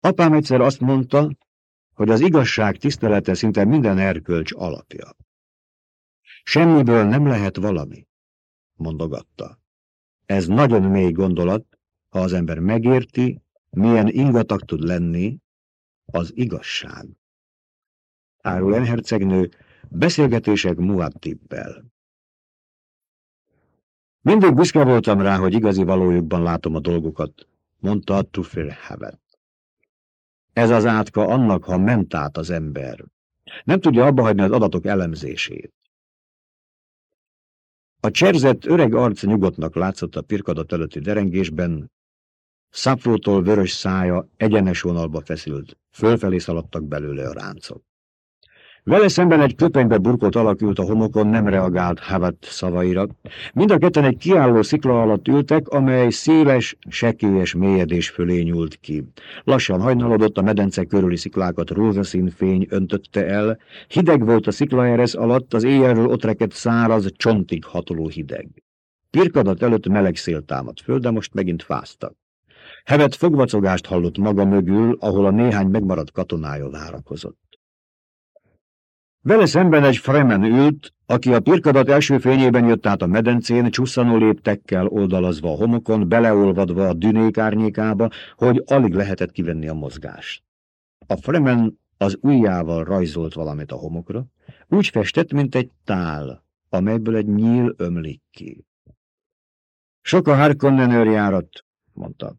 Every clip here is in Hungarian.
Apám egyszer azt mondta, hogy az igazság tisztelete szinte minden erkölcs alapja. Semmiből nem lehet valami, mondogatta. Ez nagyon mély gondolat, ha az ember megérti, milyen ingatag tud lenni az igazság. Árulen hercegnő beszélgetések Muaddibbel. Mindig büszke voltam rá, hogy igazi valójukban látom a dolgokat, mondta Tufir Hevet. Ez az átka annak, ha ment át az ember. Nem tudja abba hagyni az adatok elemzését. A cserzett öreg arc nyugodtnak látszott a pirkadat előtti derengésben, Szaprótól vörös szája egyenes vonalba feszült, fölfelé szaladtak belőle a ráncok. Vele szemben egy köpenybe burkolt alak ült a homokon, nem reagált Havat szavaira. Mind a ketten egy kiálló szikla alatt ültek, amely széles, sekélyes mélyedés fölé nyúlt ki. Lassan hajnalodott, a medence körüli sziklákat rózsaszín fény öntötte el. Hideg volt a sziklaeresz alatt, az éjjelről ott rekedt száraz, csontig hatoló hideg. Pirkadat előtt meleg szél támadt föl, de most megint fáztak. Hevet fogvacogást hallott maga mögül, ahol a néhány megmaradt katonája várakozott. Vele szemben egy fremen ült, aki a pirkadat első fényében jött át a medencén, csusszanó léptekkel oldalazva a homokon, beleolvadva a dünék árnyékába, hogy alig lehetett kivenni a mozgást. A fremen az ujjával rajzolt valamit a homokra, úgy festett, mint egy tál, amelyből egy nyíl ömlik ki. Sok a Harkonnen őrjárat, mondta.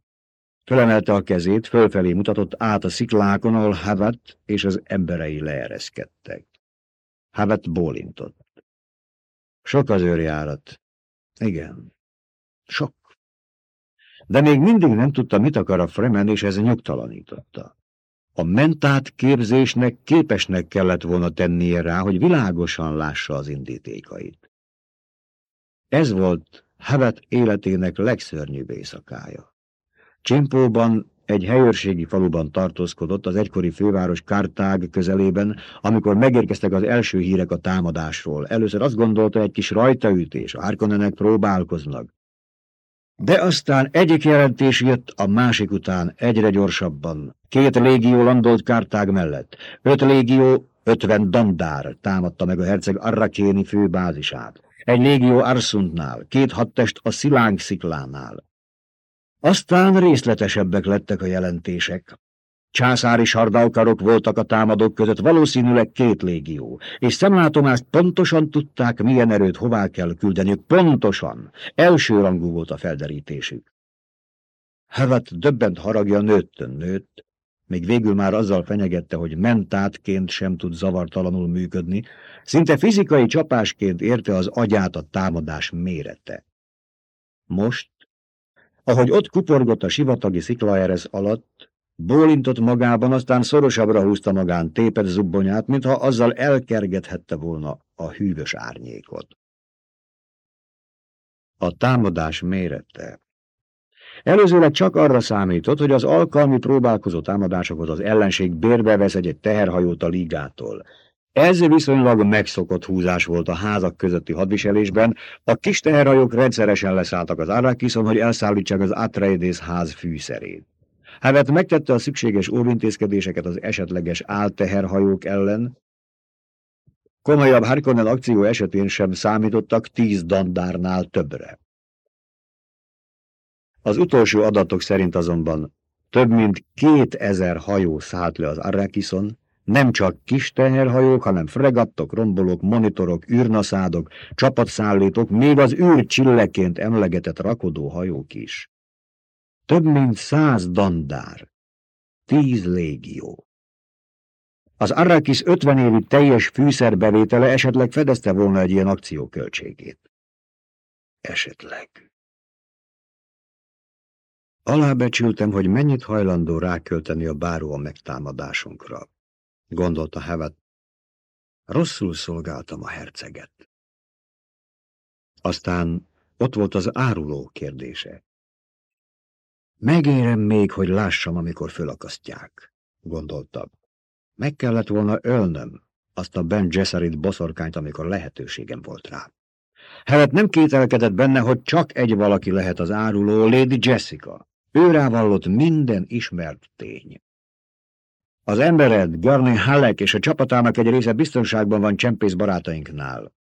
Fölemelte a kezét, fölfelé mutatott át a sziklákon, ahol Havat és az emberei leereszkedtek. Havet bólintott. Sok az őrjárat. Igen, sok. De még mindig nem tudta, mit akar a Fremen, és ez nyugtalanította. A mentát képzésnek képesnek kellett volna tennie rá, hogy világosan lássa az indítékait. Ez volt Havet életének legszörnyűbb éjszakája. Csimpóban egy helyőrségi faluban tartózkodott az egykori főváros Kártág közelében, amikor megérkeztek az első hírek a támadásról. Először azt gondolta, egy kis rajtaütés, a Harkonnenek próbálkoznak. De aztán egyik jelentés jött a másik után egyre gyorsabban. Két légió landolt Kártág mellett. Öt légió, ötven dandár támadta meg a herceg Arrakéni főbázisát. Egy légió Arsuntnál, két hadtest a Szilánk sziklánál. Aztán részletesebbek lettek a jelentések. Császári sardaukarok voltak a támadók között, valószínűleg két légió, és szemlátomást pontosan tudták, milyen erőt hová kell küldeniük, pontosan. Elsőrangú volt a felderítésük. Hevet döbbent haragja nőttön nőtt, még végül már azzal fenyegette, hogy mentátként sem tud zavartalanul működni, szinte fizikai csapásként érte az agyát a támadás mérete. Most ahogy ott kuporgott a sivatagi sziklaerez alatt, bólintott magában, aztán szorosabbra húzta magán tépet zubbonyát, mintha azzal elkergethette volna a hűvös árnyékot. A támadás mérete. Előzőleg csak arra számított, hogy az alkalmi próbálkozó támadásokhoz az ellenség bérbe vesz egy teherhajót a ligától. Ez viszonylag megszokott húzás volt a házak közötti hadviselésben, a kis teherhajók rendszeresen leszálltak az Arrakiszon, hogy elszállítsák az Atreides ház fűszerét. Hevet megtette a szükséges óvintézkedéseket az esetleges álteherhajók ellen. Komolyabb Harkonnen akció esetén sem számítottak tíz dandárnál többre. Az utolsó adatok szerint azonban több mint kétezer hajó szállt le az Arrakison, nem csak kis teherhajók, hanem fregattok, rombolók, monitorok, űrnaszádok, csapatszállítók, még az űr csilleként emlegetett rakodó hajók is. Több mint száz dandár, tíz légió. Az Arrakis 50 évi teljes fűszerbevétele esetleg fedezte volna egy ilyen akció költségét. Esetleg. Alábecsültem, hogy mennyit hajlandó rákölteni a báró a megtámadásunkra gondolta Hevet. Rosszul szolgáltam a herceget. Aztán ott volt az áruló kérdése. Megérem még, hogy lássam, amikor fölakasztják, gondolta. Meg kellett volna ölnöm azt a Ben Gesserit boszorkányt, amikor lehetőségem volt rá. Hevet nem kételkedett benne, hogy csak egy valaki lehet az áruló, Lady Jessica. Ő rávallott minden ismert tény. Az embered, Garney Halleck és a csapatának egy része biztonságban van csempész barátainknál,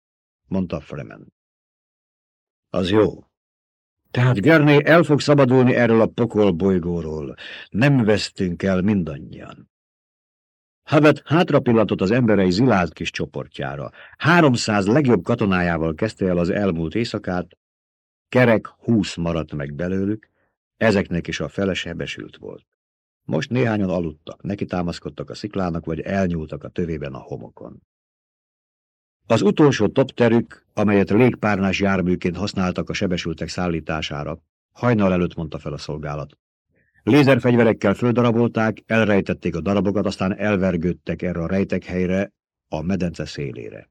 mondta Fremen. Az jó. Tehát Garney el fog szabadulni erről a pokol bolygóról. Nem vesztünk el mindannyian. Havet hátrapillantott az emberei zilált kis csoportjára. Háromszáz legjobb katonájával kezdte el az elmúlt éjszakát, kerek húsz maradt meg belőlük, ezeknek is a fele sebesült volt. Most néhányan aludtak, neki támaszkodtak a sziklának, vagy elnyúltak a tövében a homokon. Az utolsó topterük, amelyet légpárnás járműként használtak a sebesültek szállítására, hajnal előtt mondta fel a szolgálat. Lézerfegyverekkel földarabolták, elrejtették a darabokat, aztán elvergődtek erre a rejtek a medence szélére.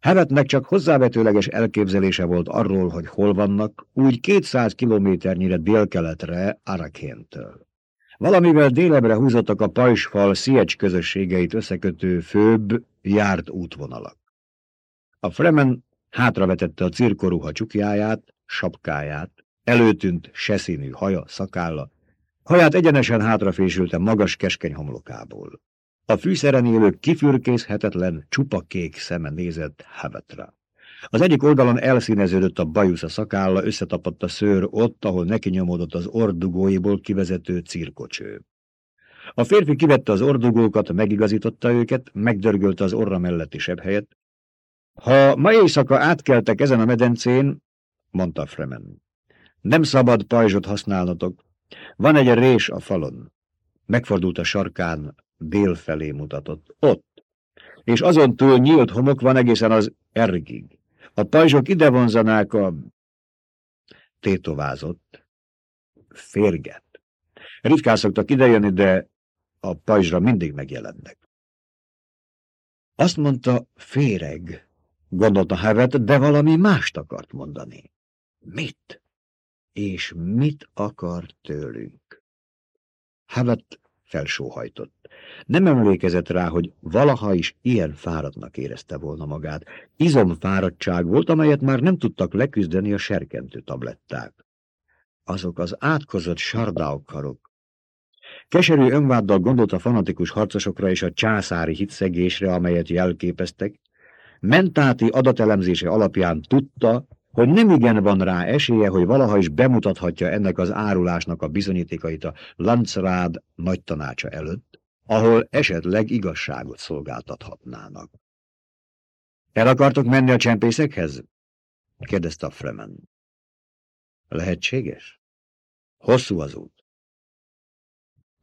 Hevetnek csak hozzávetőleges elképzelése volt arról, hogy hol vannak, úgy 200 kilométernyire délkeletre Arakéntől. Valamivel délebre húzottak a pajsfal Sziecs közösségeit összekötő főbb, járt útvonalak. A Fremen hátravetette a cirkoruha csukjáját, sapkáját, előtűnt seszínű haja, szakálla, haját egyenesen hátrafésülte magas keskeny homlokából. A fűszeren élő kifürkészhetetlen, csupa kék szeme nézett Havetra. Az egyik oldalon elszíneződött a bajusza szakálla, összetapadt a szőr ott, ahol neki nyomódott az ordugóiból kivezető cirkocső. A férfi kivette az ordugókat, megigazította őket, megdörgölte az orra melletti helyet. Ha ma éjszaka átkeltek ezen a medencén, mondta Fremen, nem szabad pajzsot használnotok. Van egy rés a falon. Megfordult a sarkán, dél felé mutatott. Ott. És azon túl nyílt homok van egészen az ergig. A pajzsok ide vonzanák a... Tétovázott. Férget. Ritkán szoktak idejönni, de a pajzsra mindig megjelennek. Azt mondta, féreg, gondolta Hevet, de valami mást akart mondani. Mit? És mit akar tőlünk? Hevet felsóhajtott. Nem emlékezett rá, hogy valaha is ilyen fáradtnak érezte volna magát. Izomfáradtság volt, amelyet már nem tudtak leküzdeni a serkentő tabletták. Azok az átkozott sardáokkarok, Keserű önváddal gondolt a fanatikus harcosokra és a császári hitszegésre, amelyet jelképeztek. Mentáti adatelemzése alapján tudta, hogy nem igen van rá esélye, hogy valaha is bemutathatja ennek az árulásnak a bizonyítékait a Lancrád nagy tanácsa előtt, ahol esetleg igazságot szolgáltathatnának. El akartok menni a csempészekhez? kérdezte a Fremen. Lehetséges? Hosszú az út.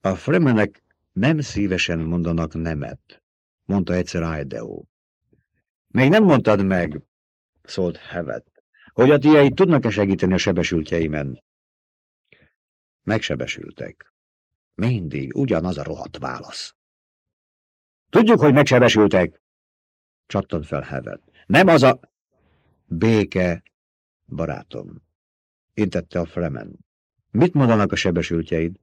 A fremenek nem szívesen mondanak nemet, mondta egyszer Idaho. Még nem mondtad meg, szólt Hevet, hogy a tiéd tudnak-e segíteni a sebesültjeimen. Megsebesültek. Mindig ugyanaz a rohadt válasz. Tudjuk, hogy megsebesültek, csattant fel Hevet. Nem az a... Béke, barátom, intette a Fremen. Mit mondanak a sebesültjeid?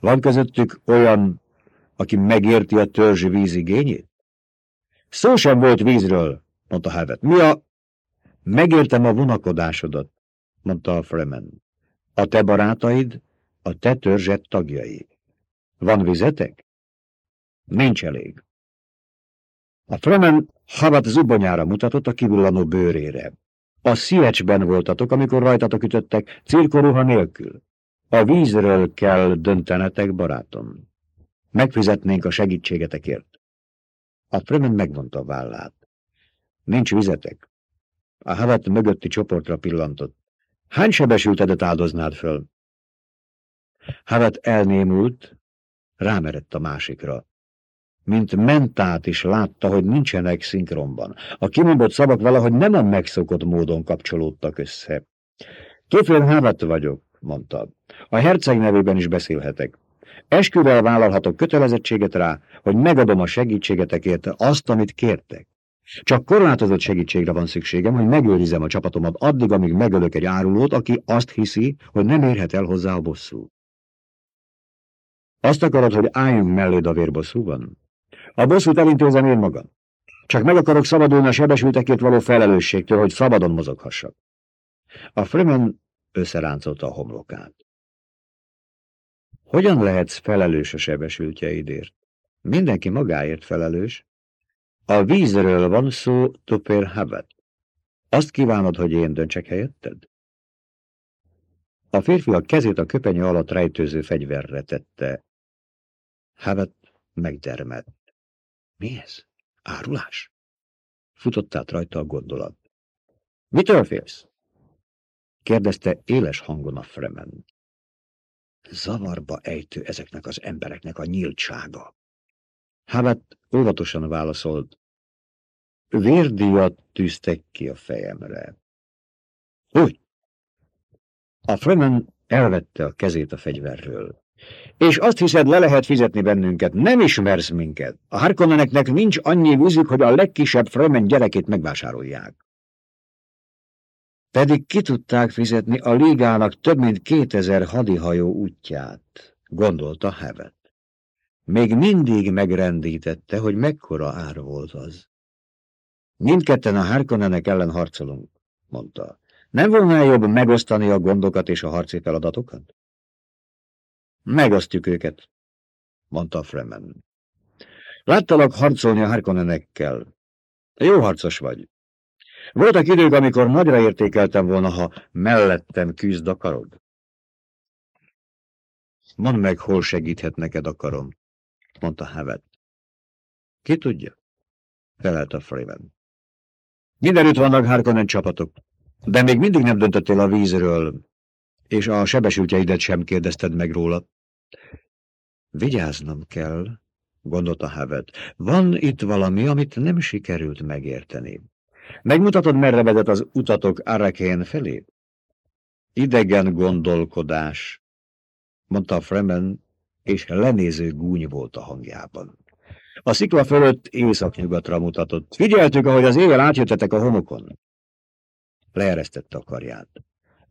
Van közöttük olyan, aki megérti a törzsi vízigényét? Szó sem volt vízről, mondta Hevet. Mi a... Megértem a vonakodásodat, mondta a Fremen. A te barátaid, a te törzset tagjai. Van vizetek? Nincs elég. A Fremen Havat zubonyára mutatott a kivullanó bőrére. A sziecsben voltatok, amikor rajtatok ütöttek, cirkoruha nélkül. A vízről kell döntenetek, barátom. Megfizetnénk a segítségetekért. A Fremen megvonta a vállát. Nincs vizetek. A havat mögötti csoportra pillantott. Hány sebesültedet áldoznád föl? Havat elnémult, rámerett a másikra. Mint mentát is látta, hogy nincsenek szinkronban. A kimondott szavak valahogy nem a megszokott módon kapcsolódtak össze. Kéfél Havat vagyok, mondta. A herceg nevében is beszélhetek. Esküvel vállalhatok kötelezettséget rá, hogy megadom a segítségetekért azt, amit kértek. Csak korlátozott segítségre van szükségem, hogy megőrizem a csapatomat addig, amíg megölök egy árulót, aki azt hiszi, hogy nem érhet el hozzá a bosszú. Azt akarod, hogy álljunk melléd a vérbosszúban? A bosszút elintézem én magam. Csak meg akarok szabadulni a sebesültekért való felelősségtől, hogy szabadon mozoghassak. A Freeman összeráncolta a homlokát. Hogyan lehetsz felelős a sebesültjeidért? Mindenki magáért felelős. A vízről van szó, Tupér Habet. Azt kívánod, hogy én döntsek helyetted? A férfi a kezét a köpenyő alatt rejtőző fegyverre tette. Havet megdermett. Mi ez? Árulás? Futott át rajta a gondolat. Mitől félsz? kérdezte éles hangon a Fremen. Zavarba ejtő ezeknek az embereknek a nyíltsága. Havet óvatosan válaszolt. Vérdíjat tűztek ki a fejemre. Úgy. A Fremen elvette a kezét a fegyverről. És azt hiszed, le lehet fizetni bennünket. Nem ismersz minket. A Harkonneneknek nincs annyi vízük, hogy a legkisebb Fremen gyerekét megvásárolják. Pedig ki tudták fizetni a ligának több mint kétezer hadihajó útját, gondolta Hevet. Még mindig megrendítette, hogy mekkora ár volt az. Mindketten a Harkonnenek ellen harcolunk, mondta. Nem volna jobb megosztani a gondokat és a harci feladatokat? Megosztjuk őket, mondta a Fremen. Láttalak harcolni a Harkonnenekkel. Jó harcos vagy. Voltak idők, amikor nagyra értékeltem volna, ha mellettem küzd akarod. Mondd meg, hol segíthet neked akarom, mondta Hevet. Ki tudja? Felelt a Freeman. Mindenütt vannak Harkonnen csapatok, de még mindig nem döntöttél a vízről, és a sebesültjeidet sem kérdezted meg róla. Vigyáznom kell, gondolta Hevet. Van itt valami, amit nem sikerült megérteni. Megmutatod, merre vezet az utatok Arakén felé? Idegen gondolkodás, mondta Fremen, és lenéző gúny volt a hangjában. A szikla fölött északnyugatra mutatott. Figyeltük, ahogy az éjjel átjöttetek a homokon. Leeresztette a karját.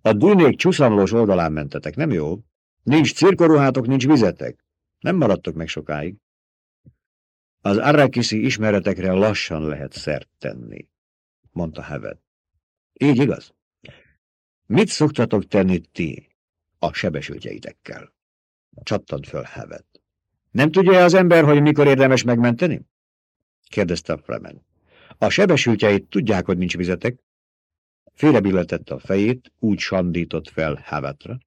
A dűnék csúszamlós oldalán mentetek, nem jó? Nincs cirkoruhátok, nincs vizetek. Nem maradtok meg sokáig. Az arrakiszi ismeretekre lassan lehet szert tenni mondta Hevet. Így igaz? Mit szoktatok tenni ti a sebesültjeitekkel? Csattant föl Hevet. Nem tudja az ember, hogy mikor érdemes megmenteni? kérdezte a Fremen. A sebesültjeit tudják, hogy nincs vizetek? Félrebilletette a fejét, úgy sandított fel Hevetre.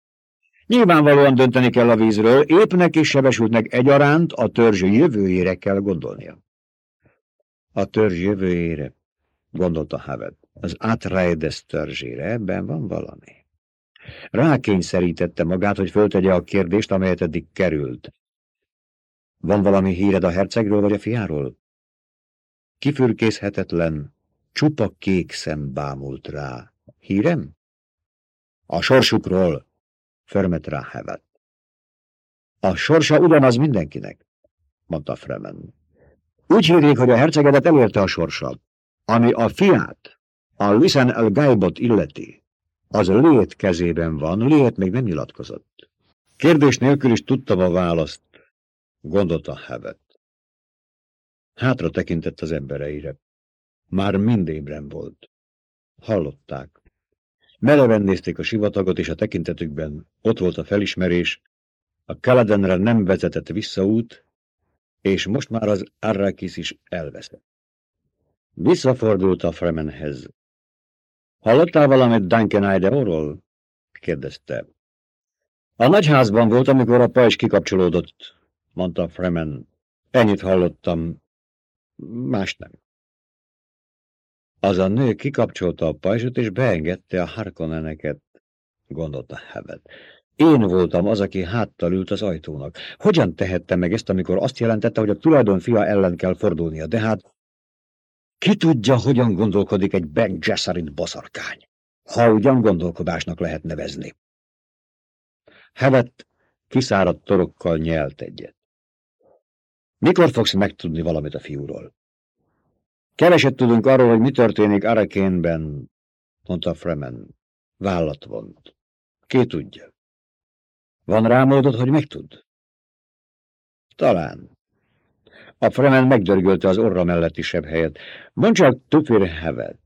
Nyilvánvalóan dönteni kell a vízről, épnek és sebesültnek egyaránt a törzs jövőjére kell gondolnia. A törzs jövőjére gondolta Haved. Az Atreides törzsére ebben van valami. Rákényszerítette magát, hogy föltegye a kérdést, amelyet eddig került. Van valami híred a hercegről vagy a fiáról? Kifürkészhetetlen, csupa kék szem bámult rá. Hírem? A sorsukról, förmet rá Hevet. A sorsa ugyanaz mindenkinek, mondta Fremen. Úgy hírják, hogy a hercegedet elérte a sorsa. Ami a fiát, a Lisan el Gaibot illeti, az lét kezében van, lét még nem nyilatkozott. Kérdés nélkül is tudtam a választ, gondolta Hevet. Hátra tekintett az embereire. Már mind ébren volt. Hallották. Meleven nézték a sivatagot, és a tekintetükben ott volt a felismerés, a Kaladenre nem vezetett visszaút, és most már az Arrakis is elveszett. Visszafordult a Fremenhez. Hallottál valamit Duncan Idaho-ról? kérdezte. A nagyházban volt, amikor a pajzs kikapcsolódott, mondta Fremen. Ennyit hallottam, más nem. Az a nő kikapcsolta a pajzsot, és beengedte a Harkonneneket, gondolta Hevet. Én voltam az, aki háttal ült az ajtónak. Hogyan tehette meg ezt, amikor azt jelentette, hogy a tulajdon fia ellen kell fordulnia, de hát ki tudja, hogyan gondolkodik egy Ben Gesserit boszorkány, ha ugyan gondolkodásnak lehet nevezni. Hevet kiszáradt torokkal nyelt egyet. Mikor fogsz megtudni valamit a fiúról? Keveset tudunk arról, hogy mi történik Arakénben, mondta Fremen. Vállat vont. Ki tudja? Van rá módod, hogy megtud? Talán. A Fremen megdörgölte az orra melletti sebb helyet. Mondd csak, Tupir Hevel,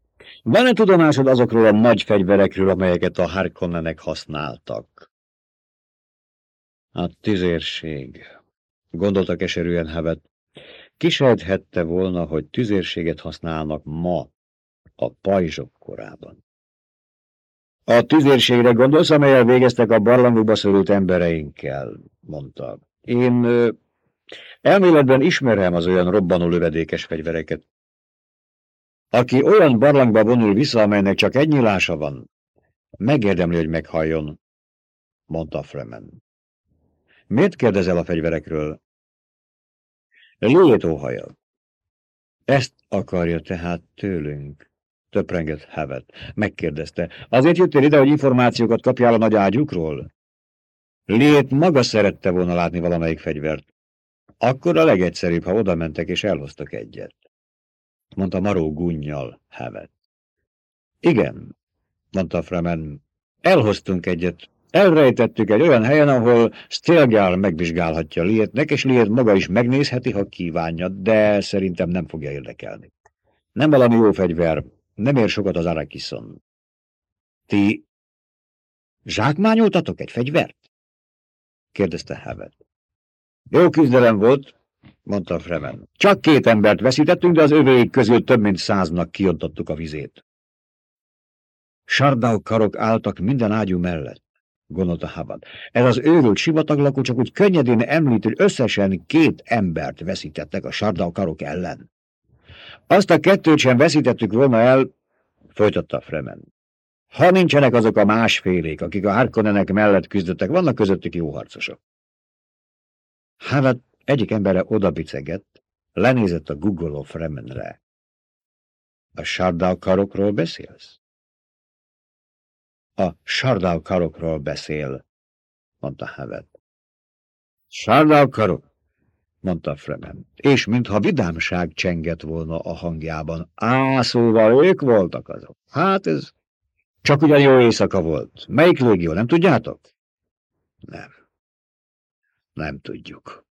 van-e tudomásod azokról a nagy fegyverekről, amelyeket a Harkonnenek használtak? A tüzérség, gondolta keserűen Hevet. Kisejthette volna, hogy tüzérséget használnak ma, a pajzsok korában. A tüzérségre gondolsz, amelyel végeztek a barlangokba szorult embereinkkel, mondta. Én elméletben ismerem az olyan robbanó lövedékes fegyvereket. Aki olyan barlangba vonul vissza, amelynek csak egy nyilása van, megérdemli, hogy meghalljon, mondta Fremen. Miért kérdezel a fegyverekről? Óhaja. Ezt akarja tehát tőlünk, töprengett Hevet. Megkérdezte. Azért jöttél ide, hogy információkat kapjál a nagy ágyukról? Lét maga szerette volna látni valamelyik fegyvert. Akkor a legegyszerűbb, ha oda mentek és elhoztak egyet. Mondta Maró gunnyal Hevet. Igen, mondta Fremen. Elhoztunk egyet, Elrejtettük egy olyan helyen, ahol Stilgar megvizsgálhatja Lietnek, és Liet maga is megnézheti, ha kívánja, de szerintem nem fogja érdekelni. Nem valami jó fegyver, nem ér sokat az Arakison. Ti zsákmányoltatok egy fegyvert? kérdezte Hevet. Jó küzdelem volt, mondta Fremen. Csak két embert veszítettünk, de az övéik közül több mint száznak kiontottuk a vizét. Sardau karok álltak minden ágyú mellett gondolta Habad. Ez az őrült sivataglakó csak úgy könnyedén említ, hogy összesen két embert veszítettek a Sardau karok ellen. Azt a kettőt sem veszítettük volna el, folytatta Fremen. Ha nincsenek azok a másfélék, akik a Harkonnenek mellett küzdöttek, vannak közöttük jó harcosok. Habad egyik embere odabicegett, lenézett a guggoló Fremenre. A Sardau karokról beszélsz? A Sardau karokról beszél, mondta Hevet. Sardau karok, mondta Fremen, és mintha vidámság csengett volna a hangjában. Á, szóval ők voltak azok. Hát ez csak ugyan jó éjszaka volt. Melyik légió, nem tudjátok? Nem. Nem tudjuk,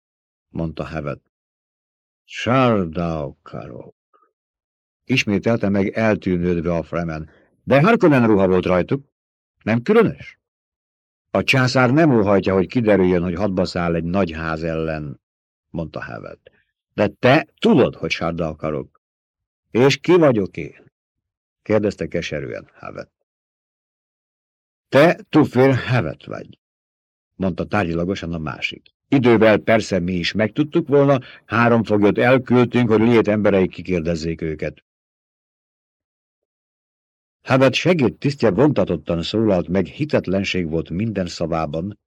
mondta Hevet. Sardau karok. Ismételte meg eltűnődve a Fremen. De Harkonnen ruha volt rajtuk. Nem különös? A császár nem óhajtja, hogy kiderüljön, hogy hadba száll egy nagy ház ellen, mondta Hevet. De te tudod, hogy sárda akarok. És ki vagyok én? kérdezte keserűen Hevet. Te, Tufér, Hevet vagy, mondta tárgyilagosan a másik. Idővel persze mi is megtudtuk volna, három foglyot elküldtünk, hogy lét embereik kikérdezzék őket. Habet segédtisztje vontatottan szólalt meg, hitetlenség volt minden szavában.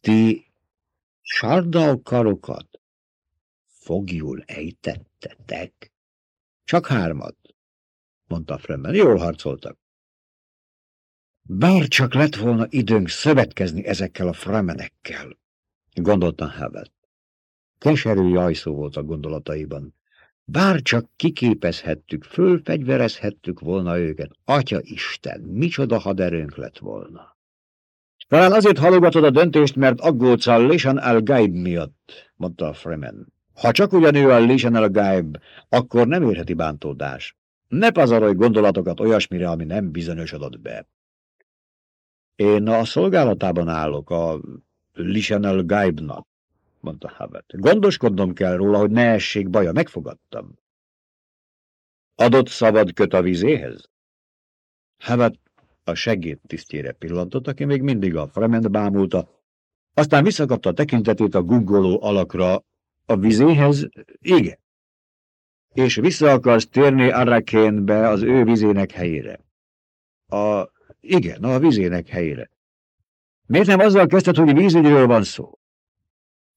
Ti sardal karokat fogjul ejtettetek? Csak hármat, mondta Fremen. Jól harcoltak. Bár csak lett volna időnk szövetkezni ezekkel a fremenekkel, gondolta Habet. Keserű jajszó volt a gondolataiban. Bár csak kiképezhettük, fölfegyverezhettük volna őket. Atya Isten, micsoda haderőnk lett volna. Talán azért halogatod a döntést, mert aggódsz a Lishan al Gaib miatt, mondta a Fremen. Ha csak ugyanő a Lishan al Gaib, akkor nem érheti bántódás. Ne pazarolj gondolatokat olyasmire, ami nem bizonyosodott be. Én a szolgálatában állok a Lishan al Gaibnak mondta Habert. Gondoskodnom kell róla, hogy ne essék baja, megfogadtam. Adott szabad köt a vizéhez? Habert a segéd tisztjére pillantott, aki még mindig a Fremen bámulta, aztán visszakapta a tekintetét a guggoló alakra. A vizéhez? Igen. És vissza akarsz térni Arrakénbe az ő vizének helyére? A... Igen, a vizének helyére. Miért nem azzal kezdted, hogy vízügyről van szó?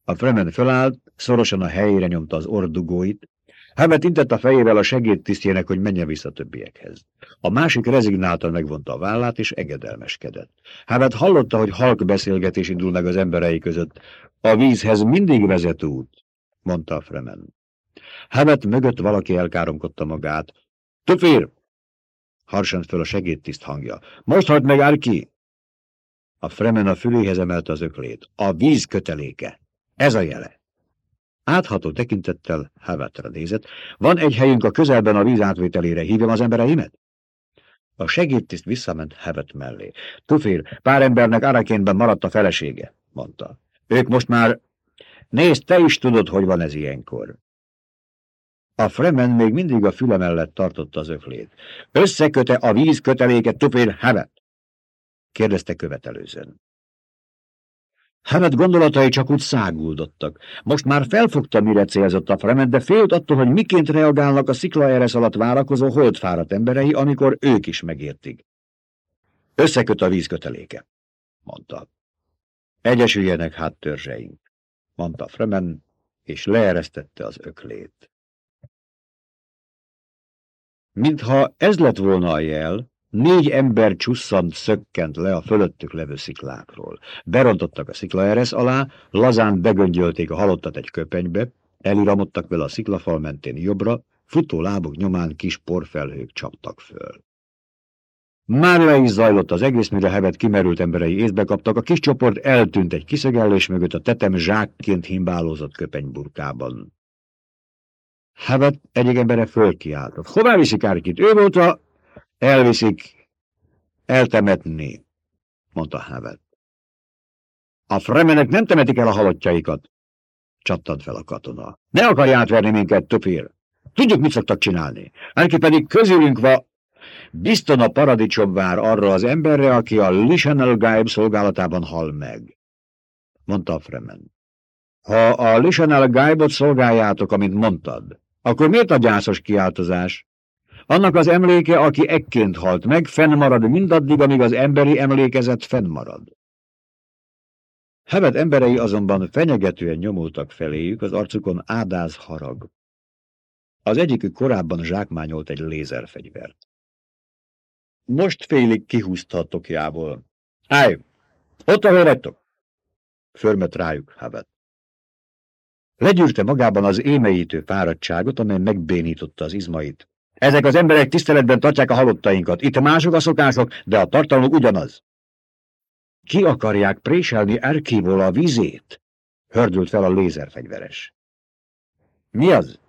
A Fremen fölállt, szorosan a helyére nyomta az ordugóit. Hemet intett a fejével a segédtisztjének, hogy menjen vissza többiekhez. A másik rezignáltan megvonta a vállát, és egedelmeskedett. Hemet hallotta, hogy halk beszélgetés indul meg az emberei között. A vízhez mindig vezet út, mondta a Fremen. Hemet mögött valaki elkáromkodta magát. Tufir! Harsant föl a segédtiszt hangja. Most halt meg Arki! A Fremen a füléhez emelte az öklét. A víz köteléke. Ez a jele. Átható tekintettel Havetra nézett. Van egy helyünk a közelben a víz átvételére. Hívjam az embereimet? A segédtiszt visszament Hevet mellé. Tufir, pár embernek Arakénben maradt a felesége, mondta. Ők most már... Nézd, te is tudod, hogy van ez ilyenkor. A Fremen még mindig a füle mellett tartotta az öklét. Összeköte a víz köteléket Tupér Hevet? kérdezte követelőzön. Hevet gondolatai csak úgy száguldottak. Most már felfogta, mire célzott a Fremen, de félt attól, hogy miként reagálnak a sziklaeresz alatt várakozó holdfáradt emberei, amikor ők is megértik. Összeköt a vízköteléke, mondta. Egyesüljenek hát törzseink, mondta Fremen, és leeresztette az öklét. Mintha ez lett volna a jel, négy ember csusszant szökkent le a fölöttük levő sziklákról. Berontottak a sziklaeresz alá, lazán begöngyölték a halottat egy köpenybe, eliramodtak vele a sziklafal mentén jobbra, futó lábuk nyomán kis porfelhők csaptak föl. Már le is zajlott az egész, mire Hevet kimerült emberei észbe kaptak, a kis csoport eltűnt egy kiszegellés mögött a tetem zsákként himbálózott köpenyburkában. Hevet egyik embere fölkiáltott. Hová viszik Árkit? Ő volt a... Elviszik. Eltemetni, mondta Hevet. A fremenek nem temetik el a halottjaikat, csattant fel a katona. Ne akarj átverni minket, Tupir. Tudjuk, mit szoktak csinálni. Árki pedig közülünk va... Bizton a paradicsom vár arra az emberre, aki a Lisanel Gaib szolgálatában hal meg, mondta a Fremen. Ha a Lisanel Gaibot szolgáljátok, amint mondtad, akkor miért a gyászos kiáltozás? Annak az emléke, aki ekként halt meg, fennmarad mindaddig, amíg az emberi emlékezet fennmarad. Hevet emberei azonban fenyegetően nyomultak feléjük, az arcukon ádáz harag. Az egyikük korábban zsákmányolt egy lézerfegyvert. Most félig kihúzta a tokjából. Állj! Ott, ahol vagytok! Förmet rájuk Havet. Legyűrte magában az émeítő fáradtságot, amely megbénította az izmait. Ezek az emberek tiszteletben tartják a halottainkat. Itt mások a szokások, de a tartalmuk ugyanaz. Ki akarják préselni Erkívól a vizét? Hördült fel a lézerfegyveres. Mi az?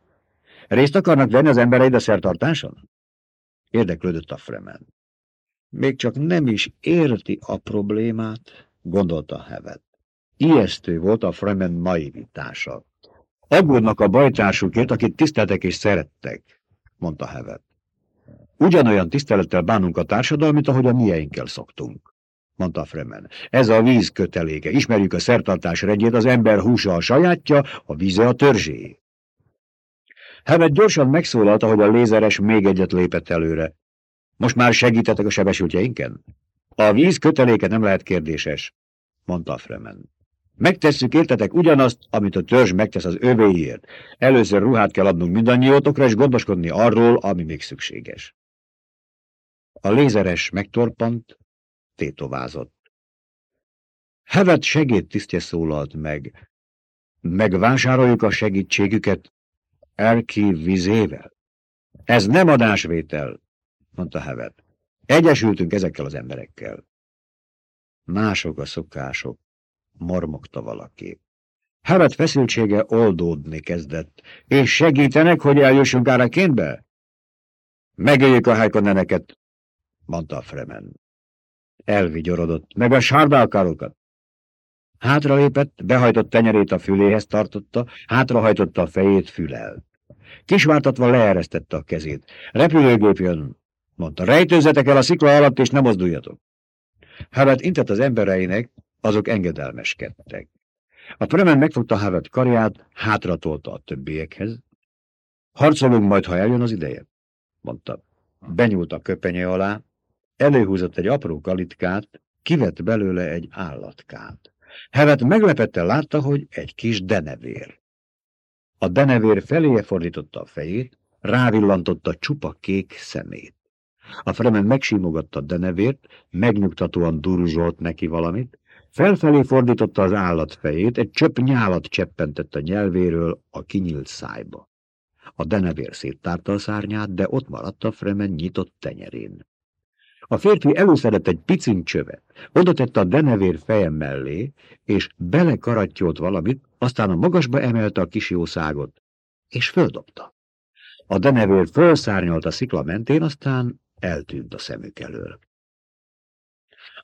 Részt akarnak venni az embereid a szertartáson? Érdeklődött a Fremen. Még csak nem is érti a problémát, gondolta Hevet. Ijesztő volt a Fremen naivitása. Aggódnak a bajtársukért, akit tiszteltek és szerettek, mondta Hevet. Ugyanolyan tisztelettel bánunk a társadalmit, ahogy a mieinkkel szoktunk, mondta Fremen. Ez a víz köteléke. Ismerjük a szertartás rendjét, az ember húsa a sajátja, a víze a törzsé. Hevet gyorsan megszólalta, hogy a lézeres még egyet lépett előre. Most már segítetek a sebesültjeinken? A víz köteléke nem lehet kérdéses, mondta Fremen. Megtesszük értetek ugyanazt, amit a törzs megtesz az övéért. Először ruhát kell adnunk mindannyiótokra, és gondoskodni arról, ami még szükséges. A lézeres megtorpant, tétovázott. Hevet segédtisztje szólalt meg. Megvásároljuk a segítségüket Erki vizével. Ez nem adásvétel, mondta Hevet. Egyesültünk ezekkel az emberekkel. Mások a szokások, mormogta valaki. Hevet feszültsége oldódni kezdett. És segítenek, hogy eljussunk Árakénbe? Megöljük a helykoneneket, mondta a Fremen. Elvigyorodott, meg a sárbálkárokat. Hátralépett, behajtott tenyerét a füléhez tartotta, hátrahajtotta a fejét fülel. Kisvártatva leeresztette a kezét. Repülőgép jön, mondta. Rejtőzzetek el a szikla alatt, és nem mozduljatok. Havet intett az embereinek, azok engedelmeskedtek. A Fremen megfogta Havet karját, hátratolta a többiekhez. Harcolunk majd, ha eljön az ideje, mondta. Benyúlt a köpenye alá, előhúzott egy apró kalitkát, kivett belőle egy állatkát. Hevet meglepetten látta, hogy egy kis denevér. A denevér feléje fordította a fejét, rávillantotta csupa kék szemét. A Fremen megsimogatta Denevért, megnyugtatóan duruzsolt neki valamit, felfelé fordította az állat fejét, egy csöpp nyálat cseppentett a nyelvéről a kinyílt szájba. A denevér széttárta a szárnyát, de ott maradt a Fremen nyitott tenyerén. A férfi előszedett egy picin csövet, oda tette a denevér feje mellé, és belekarattyót valamit, aztán a magasba emelte a kis jószágot, és földobta. A denevér fölszárnyolt a szikla mentén, aztán eltűnt a szemük elől.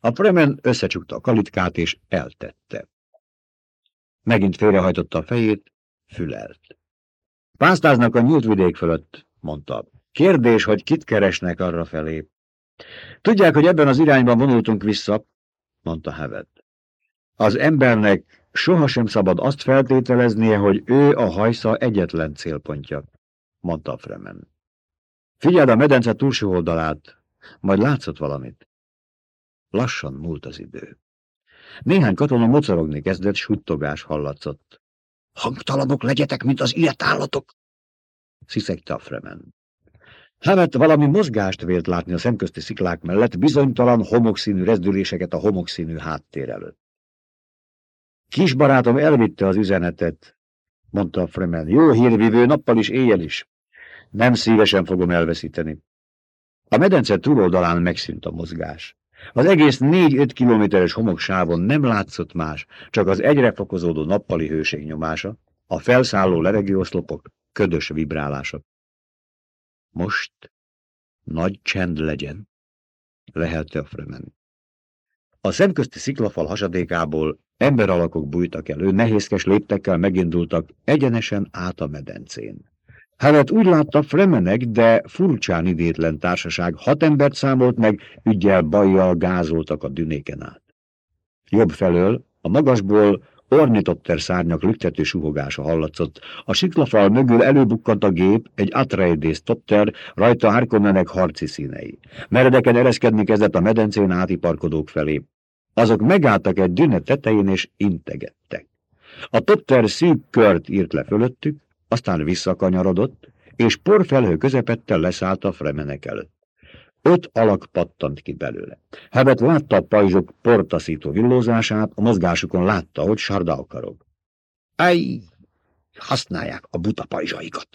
A Fremen összecsukta a kalitkát és eltette. Megint félrehajtotta a fejét, fülelt. Pásztáznak a nyílt vidék fölött, mondta. Kérdés, hogy kit keresnek arra felé. Tudják, hogy ebben az irányban vonultunk vissza, mondta Hevet. Az embernek sohasem szabad azt feltételeznie, hogy ő a hajsza egyetlen célpontja, mondta Fremen. Figyeld a medence túlsó oldalát, majd látszott valamit. Lassan múlt az idő. Néhány katona mocorogni kezdett, suttogás hallatszott. Hangtalanok legyetek, mint az ilyet állatok! sziszegte a Fremen. Hemet valami mozgást vélt látni a szemközti sziklák mellett, bizonytalan homokszínű rezdüléseket a homokszínű háttér előtt. Kis barátom elvitte az üzenetet, mondta a Fremen. Jó hírvívő nappal is, éjjel is. Nem szívesen fogom elveszíteni. A medence túloldalán megszűnt a mozgás. Az egész négy-öt kilométeres homoksávon nem látszott más, csak az egyre fokozódó nappali hőség nyomása, a felszálló levegőoszlopok ködös vibrálása. Most nagy csend legyen, lehelte a Fremen. A szemközti sziklafal hasadékából emberalakok bújtak elő, nehézkes léptekkel megindultak egyenesen át a medencén. Hát úgy látta Fremenek, de furcsán idétlen társaság hat embert számolt meg, ügyel bajjal gázoltak a dünéken át. Jobb felől, a magasból ornitopter szárnyak lüktető suhogása hallatszott. A siklafal mögül előbukkant a gép, egy Atreides topter, rajta Harkonnenek harci színei. Meredeken ereszkedni kezdett a medencén átiparkodók felé. Azok megálltak egy düne tetején és integettek. A topter szűk kört írt le fölöttük, aztán visszakanyarodott, és porfelhő közepette leszállt a fremenek előtt. Öt alak pattant ki belőle. Hebet látta a pajzsok portaszító villózását, a mozgásukon látta, hogy sarda akarok. Ej, használják a buta pajzsaikat!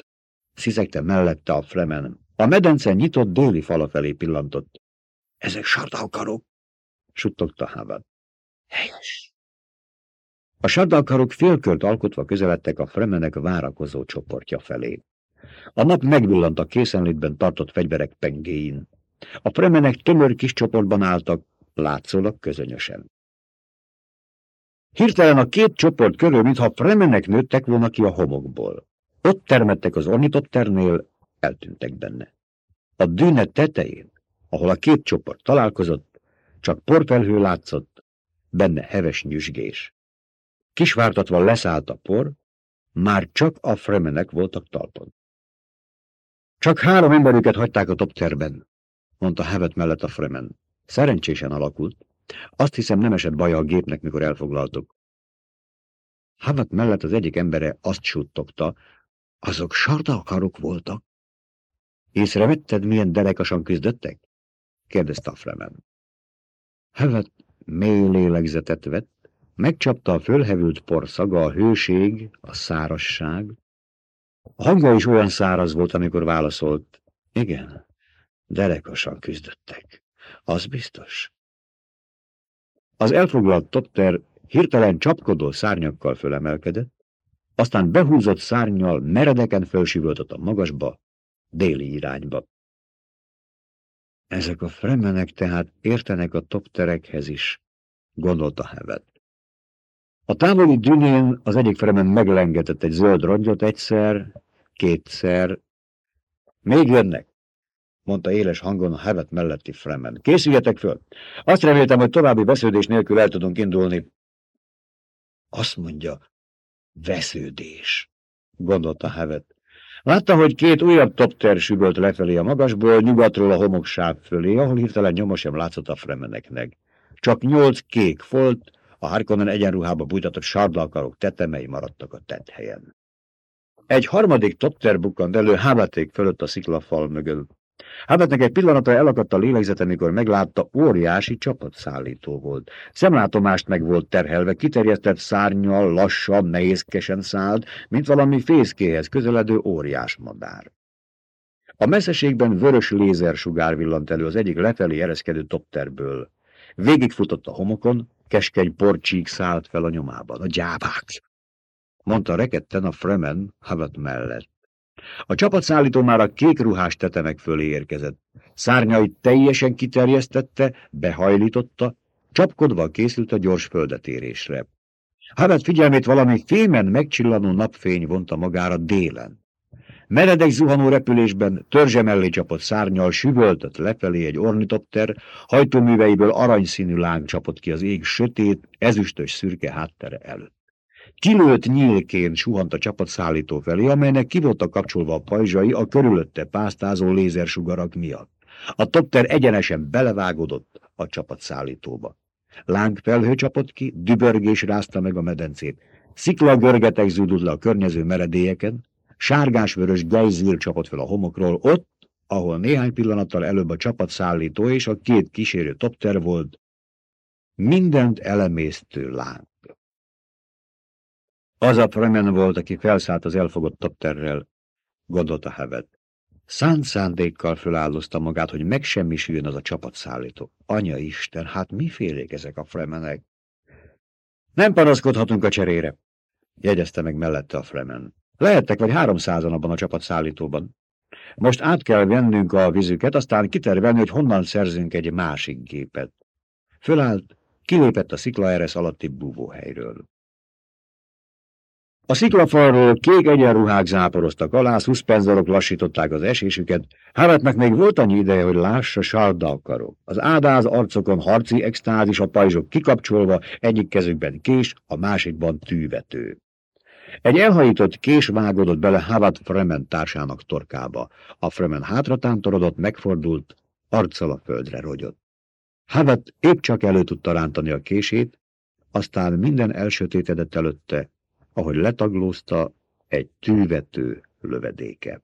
Szizegte mellette a fremen. A medence nyitott déli fala felé pillantott. Ezek sarda akarok? suttogta Habad. Helyes! A sardalkarok félkört alkotva közeledtek a fremenek várakozó csoportja felé. A nap megvillant a készenlétben tartott fegyverek pengéin. A fremenek tömör kis csoportban álltak, látszólag közönösen. Hirtelen a két csoport körül, mintha fremenek nőttek volna ki a homokból. Ott termettek az ornitopternél, eltűntek benne. A dűne tetején, ahol a két csoport találkozott, csak porfelhő látszott, benne heves nyüzsgés. Kisvártatva leszállt a por, már csak a fremenek voltak talpon. Csak három emberüket hagyták a topterben, mondta Hevet mellett a fremen. Szerencsésen alakult. Azt hiszem nem esett baja a gépnek, mikor elfoglaltuk. Hevet mellett az egyik embere azt suttogta, azok sardakarok voltak. Észrevetted, milyen derekasan küzdöttek? kérdezte a fremen. Hevet mély lélegzetet vett, Megcsapta a fölhevült por szaga, a hőség, a szárasság. A hangja is olyan száraz volt, amikor válaszolt. Igen, derekosan küzdöttek. Az biztos. Az elfoglalt Totter hirtelen csapkodó szárnyakkal fölemelkedett, aztán behúzott szárnyal meredeken felsüvöltött a magasba, déli irányba. Ezek a fremenek tehát értenek a topterekhez is, gondolta Hevet. A távoli dünén az egyik fremen meglengetett egy zöld rongyot egyszer, kétszer. Még jönnek, mondta éles hangon a hevet melletti fremen. Készüljetek föl! Azt reméltem, hogy további vesződés nélkül el tudunk indulni. Azt mondja, vesződés, gondolta hevet. Látta, hogy két újabb topter süvölt lefelé a magasból, nyugatról a homoksáv fölé, ahol hirtelen nyoma sem látszott a fremeneknek. Csak nyolc kék folt, a Harkonnen egyenruhába bújtatott sardalkarok tetemei maradtak a tett helyen. Egy harmadik topter bukkant elő Hábaték fölött a sziklafal mögül. Hábatnek egy pillanatra elakadt a lélegzete, mikor meglátta, óriási csapatszállító volt. Szemlátomást meg volt terhelve, kiterjesztett szárnyal, lassan, nehézkesen szállt, mint valami fészkéhez közeledő óriás madár. A messzeségben vörös lézersugár villant elő az egyik lefelé ereszkedő topterből. Végigfutott a homokon, Keskeny porcsík szállt fel a nyomában. A gyávák! Mondta rekedten a Fremen Havat mellett. A csapatszállító már a kék ruhás tetemek fölé érkezett. Szárnyait teljesen kiterjesztette, behajlította, csapkodva készült a gyors földetérésre. Havat figyelmét valami fémen megcsillanó napfény vonta magára délen. Meredek zuhanó repülésben törzse mellé csapott szárnyal süvöltött lefelé egy ornitopter, hajtóműveiből aranyszínű láng csapott ki az ég sötét, ezüstös szürke háttere előtt. Kilőtt nyílként suhant a csapatszállító felé, amelynek ki voltak kapcsolva a pajzsai a körülötte pásztázó lézersugarak miatt. A topter egyenesen belevágodott a csapatszállítóba. Lángfelhő csapott ki, dübörgés rázta meg a medencét. Szikla görgetek zúdult le a környező meredélyeken, sárgás-vörös gejzír csapott fel a homokról, ott, ahol néhány pillanattal előbb a csapatszállító és a két kísérő topter volt, mindent elemésztő láng. Az a Fremen volt, aki felszállt az elfogott topterrel, gondolta Hevet. Szánt szándékkal fölállozta magát, hogy megsemmisüljön az a csapatszállító. Anya Isten, hát mifélék ezek a Fremenek? Nem panaszkodhatunk a cserére, jegyezte meg mellette a Fremen. Lehettek vagy háromszázan abban a csapatszállítóban. Most át kell vennünk a vizüket, aztán kitervelni, hogy honnan szerzünk egy másik gépet. Fölállt, kilépett a sziklaeresz alatti búvóhelyről. A sziklafalról kék egyenruhák záporoztak alá, szuszpenzorok lassították az esésüket, Hávetnek még volt annyi ideje, hogy lássa Sarda akarok. Az ádáz arcokon harci extázis, a pajzsok kikapcsolva, egyik kezükben kés, a másikban tűvető. Egy elhajított kés vágódott bele Havat Fremen társának torkába. A Fremen hátra tántorodott, megfordult, arccal a földre rogyott. Havat épp csak elő tudta rántani a kését, aztán minden elsötétedett előtte, ahogy letaglózta egy tűvető lövedéke.